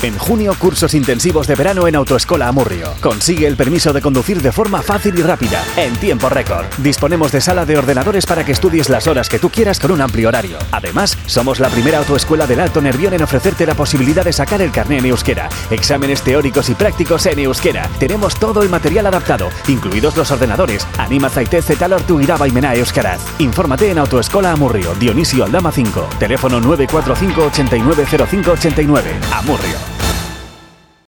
En junio, cursos intensivos de verano en Autoescola Amurrio. Consigue el permiso de conducir de forma fácil y rápida, en tiempo récord. Disponemos de sala de ordenadores para que estudies las horas que tú quieras con un amplio horario. Además, somos la primera autoescuela del Alto Nervión en ofrecerte la posibilidad de sacar el carné en euskera. Exámenes teóricos y prácticos en euskera. Tenemos todo el material adaptado, incluidos los ordenadores. Anima zaitez eta lortu iraba imena euskaraz. Infórmate en Autoescola Amurrio, Dionisio Aldama 5. Teléfono 945 890589. Amurrio.